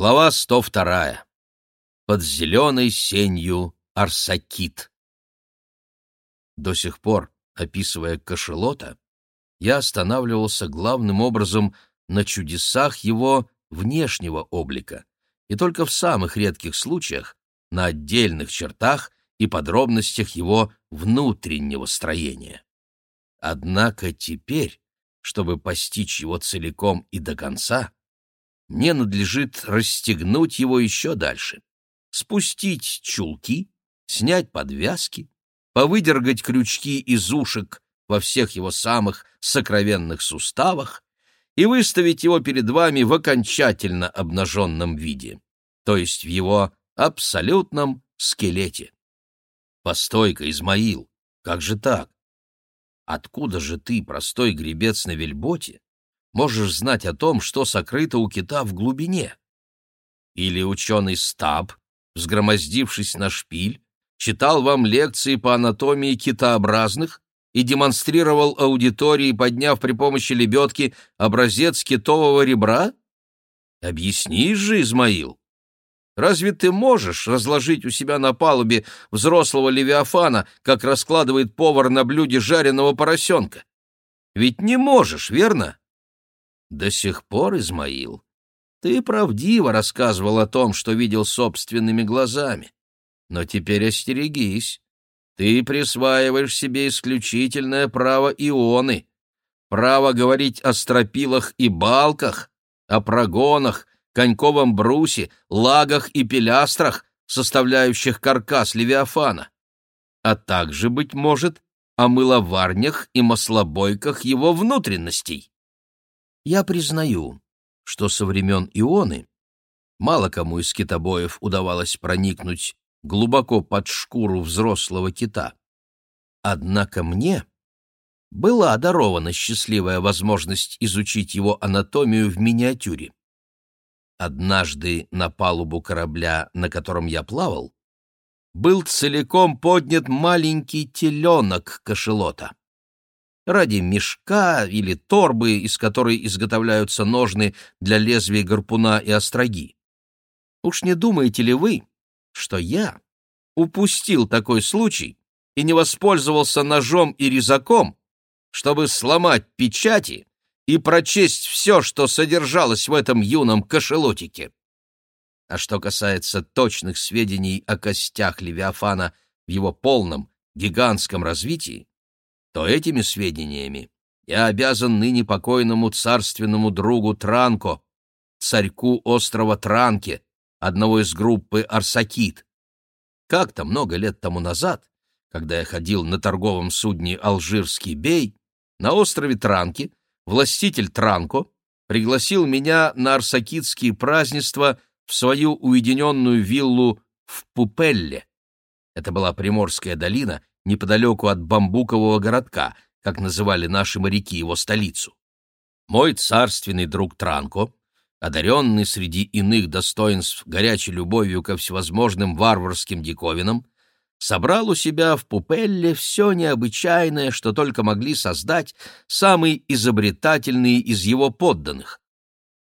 Глава 102. Под зеленой сенью Арсакит. До сих пор, описывая кошелота, я останавливался главным образом на чудесах его внешнего облика и только в самых редких случаях на отдельных чертах и подробностях его внутреннего строения. Однако теперь, чтобы постичь его целиком и до конца, мне надлежит расстегнуть его еще дальше, спустить чулки, снять подвязки, повыдергать крючки из ушек во всех его самых сокровенных суставах и выставить его перед вами в окончательно обнаженном виде, то есть в его абсолютном скелете. Постой-ка, Измаил, как же так? Откуда же ты, простой гребец на вельботе, можешь знать о том, что сокрыто у кита в глубине? Или ученый Стаб, взгромоздившись на шпиль, читал вам лекции по анатомии китообразных и демонстрировал аудитории, подняв при помощи лебедки образец китового ребра? Объясни же, Измаил. Разве ты можешь разложить у себя на палубе взрослого левиафана, как раскладывает повар на блюде жареного поросенка? Ведь не можешь, верно? До сих пор, Измаил, ты правдиво рассказывал о том, что видел собственными глазами. Но теперь остерегись. Ты присваиваешь себе исключительное право ионы, право говорить о стропилах и балках, о прогонах, коньковом брусе, лагах и пилястрах, составляющих каркас Левиафана, а также, быть может, о мыловарнях и маслобойках его внутренностей. Я признаю, что со времен Ионы мало кому из китобоев удавалось проникнуть глубоко под шкуру взрослого кита. Однако мне была дарована счастливая возможность изучить его анатомию в миниатюре. Однажды на палубу корабля, на котором я плавал, был целиком поднят маленький теленок кошелота ради мешка или торбы, из которой изготовляются ножны для лезвий гарпуна и остроги. Уж не думаете ли вы, что я упустил такой случай и не воспользовался ножом и резаком, чтобы сломать печати и прочесть все, что содержалось в этом юном кошелотике? А что касается точных сведений о костях Левиафана в его полном, гигантском развитии, то этими сведениями я обязан ныне покойному царственному другу Транко, царьку острова Транке, одного из группы Арсакит. Как-то много лет тому назад, когда я ходил на торговом судне «Алжирский бей», на острове Транке властитель Транко пригласил меня на арсакитские празднества в свою уединенную виллу в Пупелле. Это была Приморская долина, неподалеку от бамбукового городка, как называли наши моряки его столицу. Мой царственный друг Транко, одаренный среди иных достоинств горячей любовью ко всевозможным варварским диковинам, собрал у себя в Пупелле все необычайное, что только могли создать самые изобретательные из его подданных.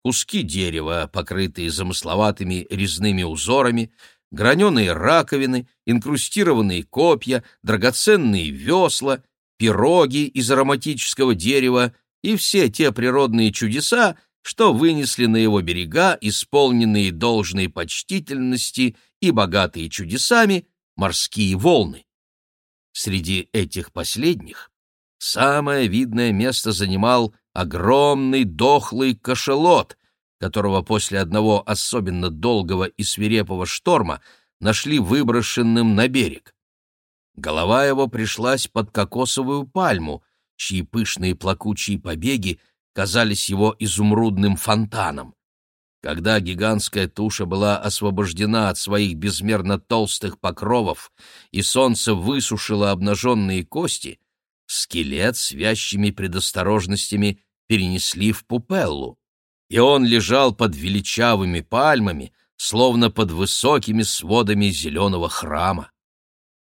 Куски дерева, покрытые замысловатыми резными узорами, граненые раковины, инкрустированные копья, драгоценные весла, пироги из ароматического дерева и все те природные чудеса, что вынесли на его берега, исполненные должной почтительности и богатые чудесами, морские волны. Среди этих последних самое видное место занимал огромный дохлый кошелот, которого после одного особенно долгого и свирепого шторма нашли выброшенным на берег. Голова его пришлась под кокосовую пальму, чьи пышные плакучие побеги казались его изумрудным фонтаном. Когда гигантская туша была освобождена от своих безмерно толстых покровов и солнце высушило обнаженные кости, скелет с вязчими предосторожностями перенесли в пупеллу и он лежал под величавыми пальмами, словно под высокими сводами зеленого храма.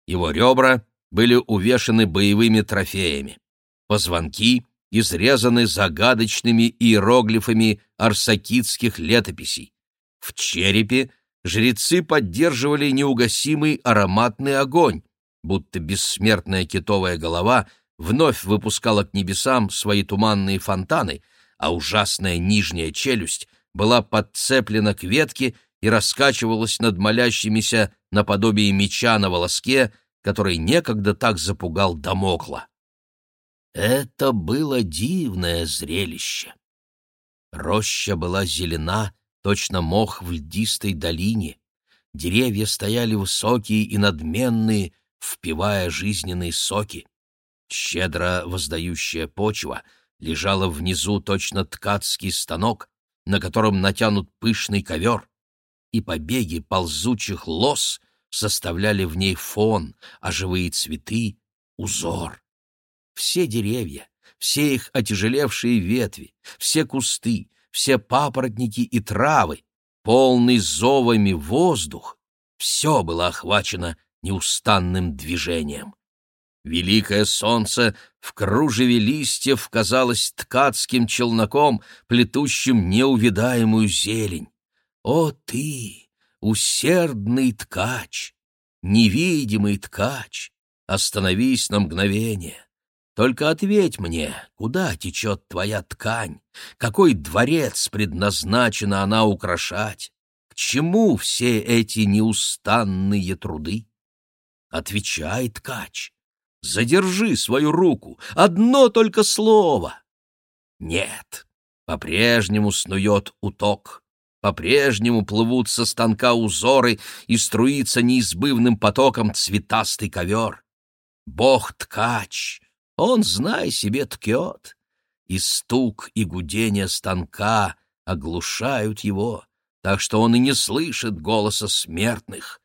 Его ребра были увешаны боевыми трофеями. Позвонки изрезаны загадочными иероглифами арсакитских летописей. В черепе жрецы поддерживали неугасимый ароматный огонь, будто бессмертная китовая голова вновь выпускала к небесам свои туманные фонтаны, а ужасная нижняя челюсть была подцеплена к ветке и раскачивалась над молящимися наподобие меча на волоске, который некогда так запугал Дамокла. Это было дивное зрелище. Роща была зелена, точно мох в льдистой долине. Деревья стояли высокие и надменные, впивая жизненные соки. Щедро воздающая почва лежала внизу точно ткацкий станок, на котором натянут пышный ковер, и побеги ползучих лос составляли в ней фон, а живые цветы — узор. Все деревья, все их отяжелевшие ветви, все кусты, все папоротники и травы, полный зовами воздух — все было охвачено неустанным движением. Великое солнце в кружеве листьев казалось ткацким челноком, плетущим неувидаемую зелень. О ты, усердный ткач, невидимый ткач, остановись на мгновение. Только ответь мне, куда течет твоя ткань, какой дворец предназначена она украшать, к чему все эти неустанные труды? Отвечай, ткач, задержи свою руку, одно только слово. Нет, по-прежнему снует уток, по-прежнему плывут со станка узоры и струится неизбывным потоком цветастый ковер. Бог-ткач, он, знай себе, ткет, и стук и гудение станка оглушают его, так что он и не слышит голоса смертных.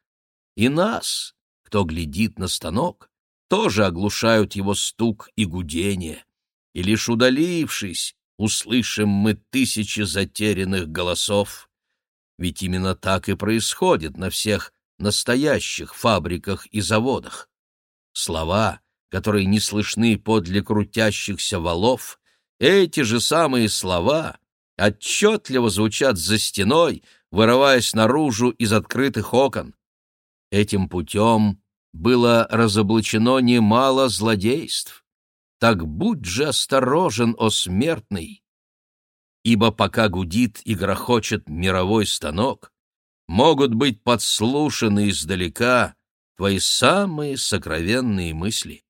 И нас, кто глядит на станок, тоже оглушают его стук и гудение, и лишь удалившись, услышим мы тысячи затерянных голосов. Ведь именно так и происходит на всех настоящих фабриках и заводах. Слова, которые не слышны подле крутящихся валов, эти же самые слова отчетливо звучат за стеной, вырываясь наружу из открытых окон. Этим путем было разоблачено немало злодейств. Так будь же осторожен, о смертный! Ибо пока гудит и грохочет мировой станок, могут быть подслушаны издалека твои самые сокровенные мысли.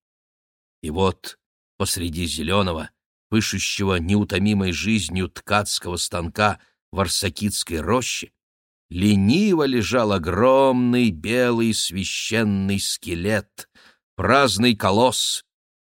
И вот посреди зеленого, пышущего неутомимой жизнью ткацкого станка в Арсакитской роще, лениво лежал огромный белый священный скелет, праздный колосс,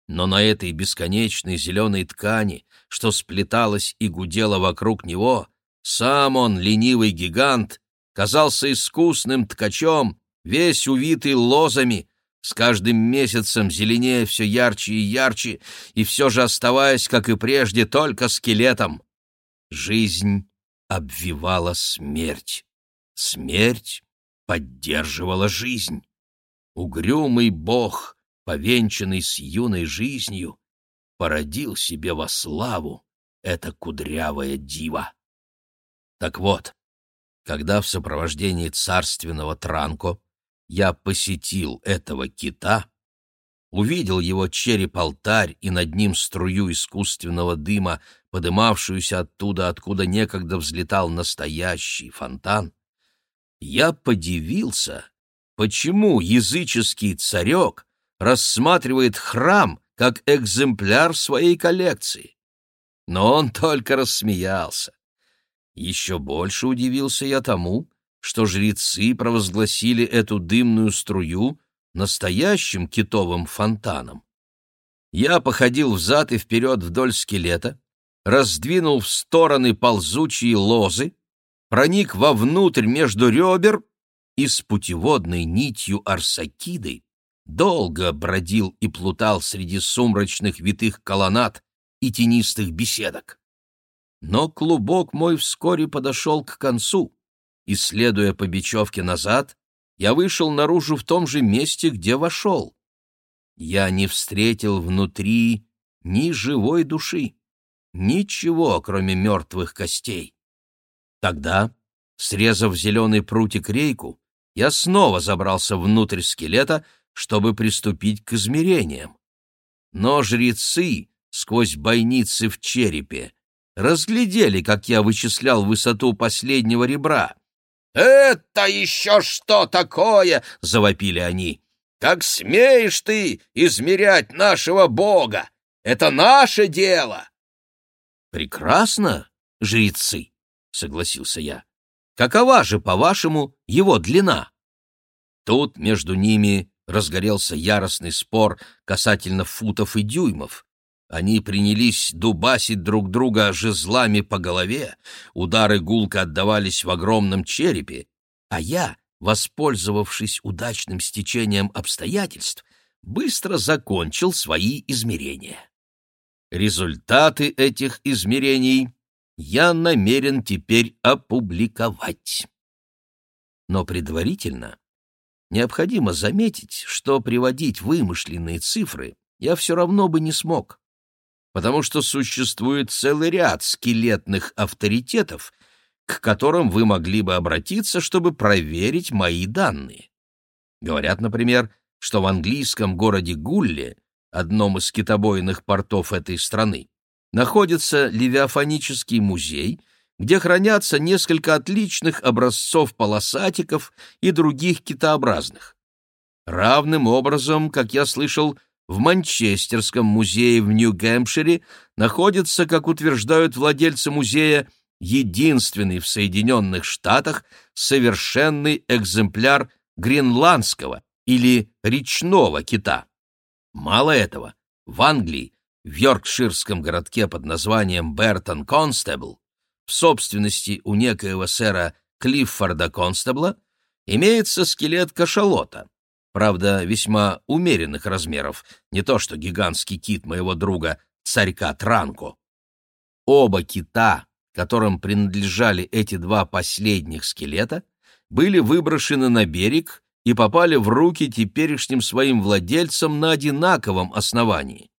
но на этой бесконечной зеленой ткани, что сплеталась и гудела вокруг него, сам он, ленивый гигант, казался искусным ткачом, весь увитый лозами, с каждым месяцем зеленее все ярче и ярче, и все же оставаясь, как и прежде, только скелетом. Жизнь обвивала смерть. Смерть поддерживала жизнь. Угрюмый бог, повенчанный с юной жизнью, породил себе во славу это кудрявое диво. Так вот, когда в сопровождении царственного Транко я посетил этого кита, увидел его череп-алтарь и над ним струю искусственного дыма, подымавшуюся оттуда, откуда некогда взлетал настоящий фонтан, я подивился, почему языческий царек рассматривает храм как экземпляр своей коллекции. Но он только рассмеялся. Еще больше удивился я тому, что жрецы провозгласили эту дымную струю настоящим китовым фонтаном. Я походил взад и вперед вдоль скелета, раздвинул в стороны ползучие лозы, проник вовнутрь между ребер и с путеводной нитью арсакиды долго бродил и плутал среди сумрачных витых колоннад и тенистых беседок. Но клубок мой вскоре подошел к концу, и, следуя по бечевке назад, я вышел наружу в том же месте, где вошел. Я не встретил внутри ни живой души, ничего, кроме мертвых костей. Тогда Срезав зеленый прутик-рейку, я снова забрался внутрь скелета, чтобы приступить к измерениям. Но жрецы сквозь бойницы в черепе разглядели, как я вычислял высоту последнего ребра. «Это еще что такое?» — завопили они. «Как смеешь ты измерять нашего Бога? Это наше дело!» «Прекрасно, жрецы!» — согласился я. «Какова же, по-вашему, его длина?» Тут между ними разгорелся яростный спор касательно футов и дюймов. Они принялись дубасить друг друга жезлами по голове, удары гулко отдавались в огромном черепе, а я, воспользовавшись удачным стечением обстоятельств, быстро закончил свои измерения. Результаты этих измерений я намерен теперь опубликовать. Но предварительно необходимо заметить, что приводить вымышленные цифры я все равно бы не смог потому что существует целый ряд скелетных авторитетов, к которым вы могли бы обратиться, чтобы проверить мои данные. Говорят, например, что в английском городе Гулле, одном из китобойных портов этой страны, находится Левиафонический музей, где хранятся несколько отличных образцов полосатиков и других китообразных. Равным образом, как я слышал, в Манчестерском музее в Нью-Гэмпшире находится, как утверждают владельцы музея, единственный в Соединенных Штатах совершенный экземпляр гренландского или речного кита. Мало этого, в Англии, в йоркширском городке под названием Бертон Констебл, в собственности у некоего сэра Клиффорда Констебла, имеется скелет кашалота, правда, весьма умеренных размеров, не то что гигантский кит моего друга, царька Транко. Оба кита, которым принадлежали эти два последних скелета, были выброшены на берег и попали в руки теперешним своим владельцам на одинаковом основании.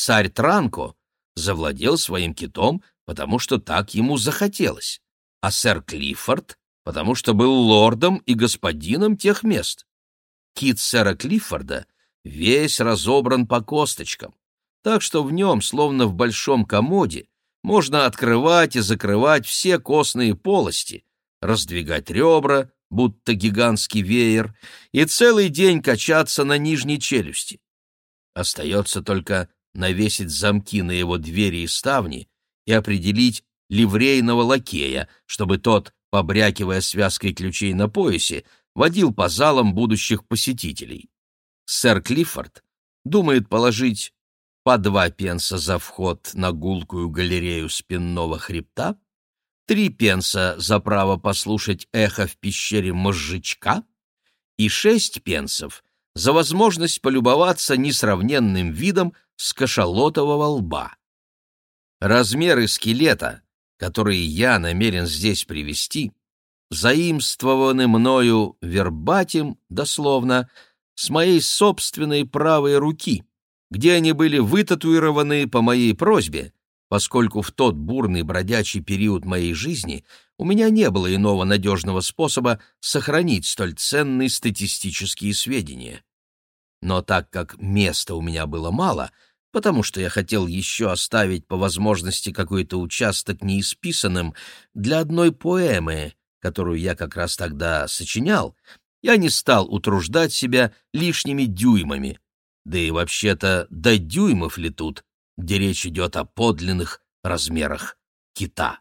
Царь Транко завладел своим китом, потому что так ему захотелось, а сэр Клиффорд — потому что был лордом и господином тех мест кит сэра Клиффорда весь разобран по косточкам, так что в нем, словно в большом комоде, можно открывать и закрывать все костные полости, раздвигать ребра, будто гигантский веер, и целый день качаться на нижней челюсти. Остается только навесить замки на его двери и ставни и определить ливрейного лакея, чтобы тот, побрякивая связкой ключей на поясе, водил по залам будущих посетителей. Сэр Клиффорд думает положить по два пенса за вход на гулкую галерею спинного хребта, три пенса за право послушать эхо в пещере мозжечка и шесть пенсов за возможность полюбоваться несравненным видом с кашалотового лба. Размеры скелета, которые я намерен здесь привести, заимствованы мною вербатим, дословно, с моей собственной правой руки, где они были вытатуированы по моей просьбе, поскольку в тот бурный бродячий период моей жизни у меня не было иного надежного способа сохранить столь ценные статистические сведения. Но так как места у меня было мало, потому что я хотел еще оставить по возможности какой-то участок неисписанным для одной поэмы, которую я как раз тогда сочинял, я не стал утруждать себя лишними дюймами. Да и вообще-то до дюймов ли тут, где речь идет о подлинных размерах кита?